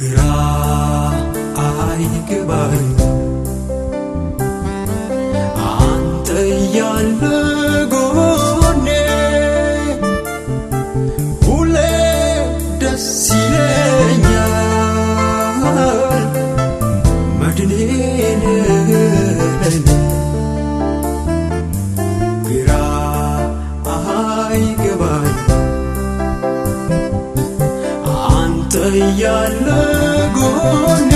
ግራ አይገባኝ አንተ ያለ ጎኔ ሁሌ ግራ አይገባኝ። ጎኔ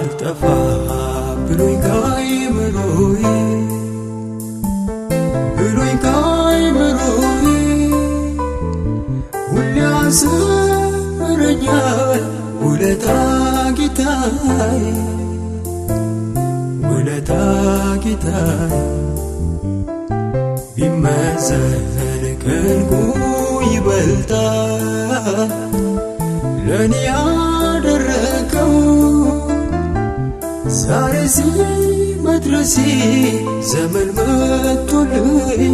አልጠፋ ብሎኝ ካይምሮዬ ብሎኝ ካይምሮዬ ሁሌ ውለታ ጌታዬ ውለታ ጌታዬ። ቢመዘን ከንጉ ይበልጣል ለእኔ اسمي مدرسي زمن ما تلهي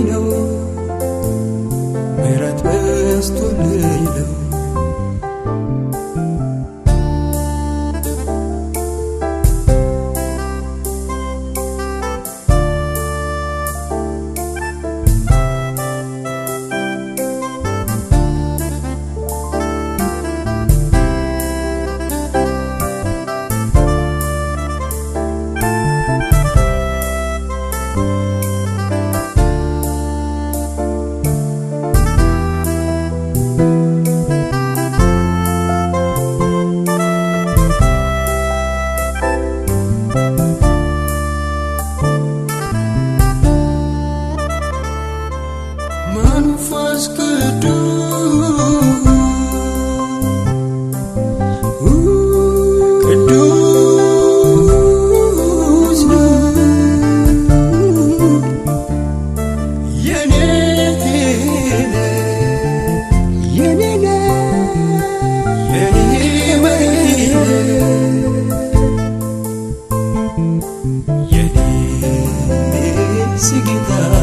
seguida.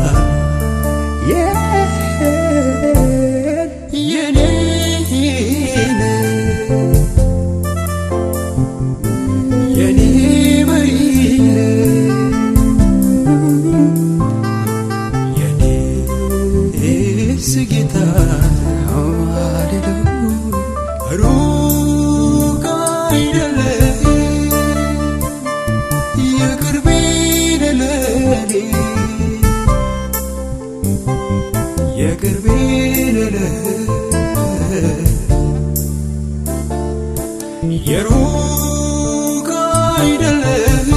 አይደለም